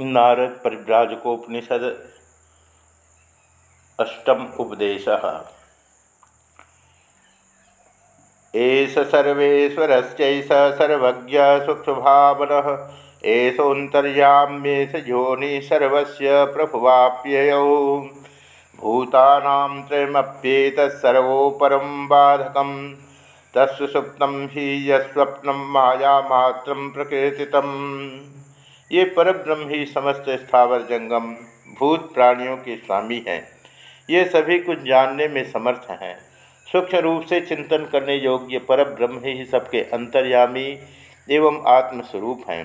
नारद परिव्राजकोपनिषद अष्टम उपदेश। एष सर्वेश्वरश्चैष सर्वज्ञ सूक्ष्मभावन एषोऽन्तर्याम्येष सर्वस्य प्रभुवाप्ययौ। भूतानां त्रयमप्येतत्सर्वोपरं बाधकं तत्सुप्तं हि यस्वप्नं मायामात्रं प्रकीर्तितम्। ये परब्रह्म ही समस्त स्थावर जंगम भूत प्राणियों के स्वामी हैं। ये सभी कुछ जानने में समर्थ हैं। सूक्ष्म रूप से चिंतन करने योग्य पर ब्रह्म ही सबके अंतर्यामी एवं आत्मस्वरूप हैं।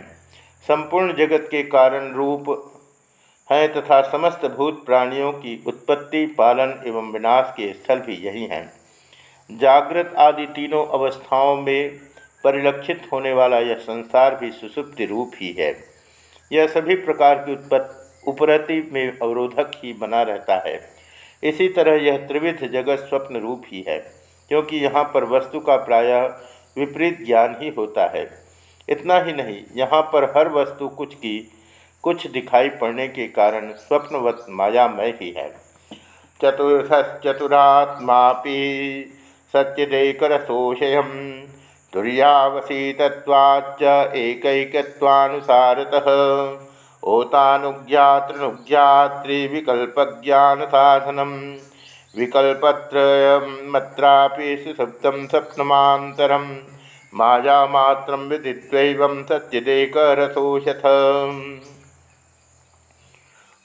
संपूर्ण जगत के कारण रूप हैं तथा समस्त भूत प्राणियों की उत्पत्ति, पालन एवं विनाश के स्थल भी यही हैं। जागृत आदि तीनों अवस्थाओं में परिलक्षित होने वाला यह संसार भी सुसुप्ति रूप ही है। यह सभी प्रकार की उत्पत्ति उपरति में अवरोधक ही बना रहता है। इसी तरह यह त्रिविध जगत स्वप्न रूप ही है, क्योंकि यहाँ पर वस्तु का प्रायः विपरीत ज्ञान ही होता है। इतना ही नहीं, यहाँ पर हर वस्तु कुछ की, कुछ दिखाई पड़ने के कारण स्वप्नवत मायामय ही है। चतुर्थ चतुरात्मा सत्यदेकरसोषय तुर्यावसीतत्वाच्च एकैकत्वानुसारतः। ओतानुज्ञातृनुज्ञातृविकल्पज्ञानसाधनं विकल्पत्रयमत्रापि सुसप्तं स्वप्नमान्तरं मायामात्रं विदित्वैवं सत्यदेकरसोषथ।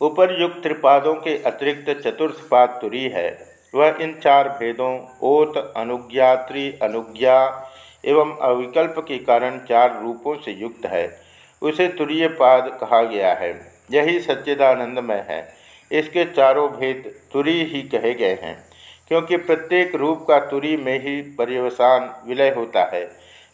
उपरयुक्त त्रिपादों के अतिरिक्त चतुर्थ पाद तुरी है। वह इन चार भेदों, ओत, अनुज्ञात्री, अनुज्ञा एवं अविकल्प के कारण चार रूपों से युक्त है। उसे तुरीय पाद कहा गया है। यही सच्चिदानंदमय है। इसके चारों भेद तुरी ही कहे गए हैं, क्योंकि प्रत्येक रूप का तुरी में ही पर्यवसान विलय होता है।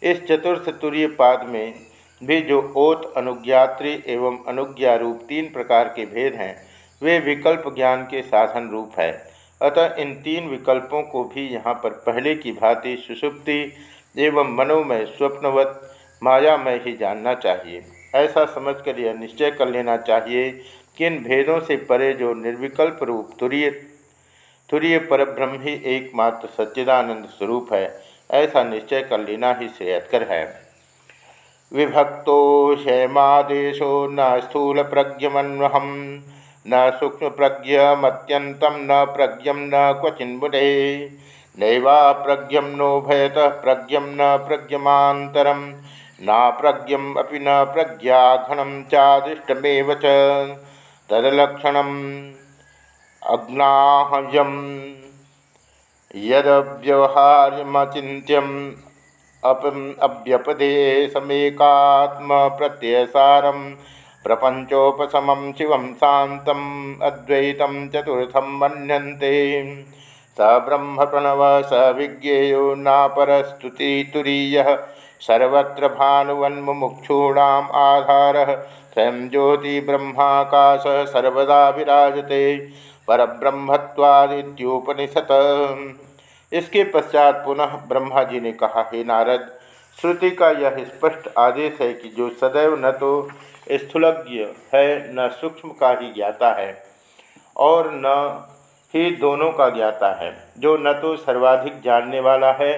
इस चतुर्थ तुरीय पाद में भी जो ओत, अनुज्ञात्री एवं अनुज्ञा रूप तीन प्रकार के भेद हैं, वे विकल्प ज्ञान के साधन रूप है। अतः इन तीन विकल्पों को भी यहाँ पर पहले की भांति सुषुप्ति एवं मनोमय स्वप्नवत माया में ही जानना चाहिए। ऐसा समझकर यह निश्चय कर लेना चाहिए कि इन भेदों से परे जो निर्विकल्प रूप तुरीय तुरीय परब्रह्म ही एकमात्र सच्चिदानंद स्वरूप है, ऐसा निश्चय कर लेना ही श्रेयस्कर है। विभक्तो क्षेमादेशो न स्थूल प्रज्ञमन्वहम, न सूक्ष्म प्रज्ञमत्यंतम न प्रज्ञम न क्वचिन्मुदे। नैवा प्रज्ञम नो भयतः प्रज्ञम न प्रज्ञमान्तरं। न प्रज्ञम अपि न प्रज्ञाघनं चादृष्टमेव च। तदलक्षणम् अग्नाहयं, यदव्यवहार्यमचिन्त्यम् अव्यपदेशमेकात्मप्रत्ययसारं प्रपञ्चोपशमं शिवं शान्तम्, अद्वैतं चतुर्थं मन्यन्ते। स ब्रह्म प्रणव स विज्ञेयो नापरस्तुति तुरीय। सर्वत्र भानुवन्मुक्षूणाम् आधार। स्वयं ज्योति ब्रह्माकाश सर्वदा विराजते। परब्रह्मत्वादित्योपनिषद इसके पश्चात पुनः ब्रह्मा जी ने कहा, हे नारद, श्रुति का यह स्पष्ट आदेश है कि जो सदैव न तो स्थूलज्ञ है, न सूक्ष्म का ही ज्ञाता है, और न ही दोनों का ज्ञाता है, जो न तो सर्वाधिक जानने वाला है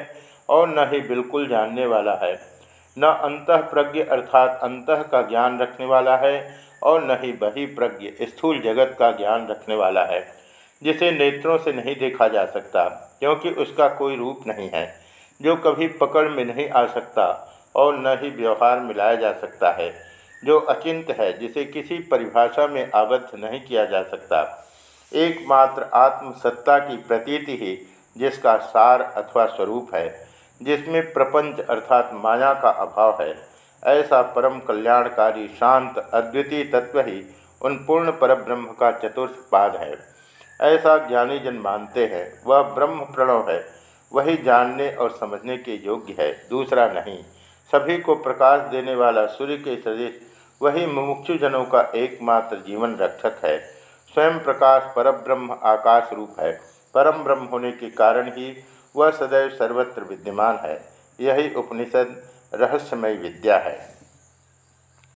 और न ही बिल्कुल जानने वाला है। न अंत प्रज्ञ अर्थात अंत का ज्ञान रखने वाला है और न ही बही प्रज्ञ स्थूल जगत का ज्ञान रखने वाला है, जिसे नेत्रों से नहीं देखा जा सकता, क्योंकि उसका कोई रूप नहीं है, जो कभी पकड़ में नहीं आ सकता और न ही व्यवहार मिलाया जा सकता है, जो अचिंत है, जिसे किसी परिभाषा में आबद्ध नहीं किया जा सकता। एकमात्र आत्मसत्ता की प्रतीति ही जिसका सार अथवा स्वरूप है, जिसमें प्रपंच अर्थात माया का अभाव है। ऐसा परम कल्याणकारी, शांत, अद्वितीय तत्व ही उन पूर्ण परब्रह्म का चतुर्थ पाद है। ऐसा ज्ञानी जन मानते हैं, वह ब्रह्म प्रणव है। वही जानने और समझने के योग्य है, दूसरा नहीं। सभी को प्रकाश देने वाला सूर्य के सदृश वही मुमुक्षुजनों का एकमात्र जीवन रक्षक है। स्वयं प्रकाश परब्रह्म आकाश रूप है। परम ब्रह्म होने के कारण ही वह सदैव सर्वत्र विद्यमान है। यही उपनिषद रहस्यमय विद्या है।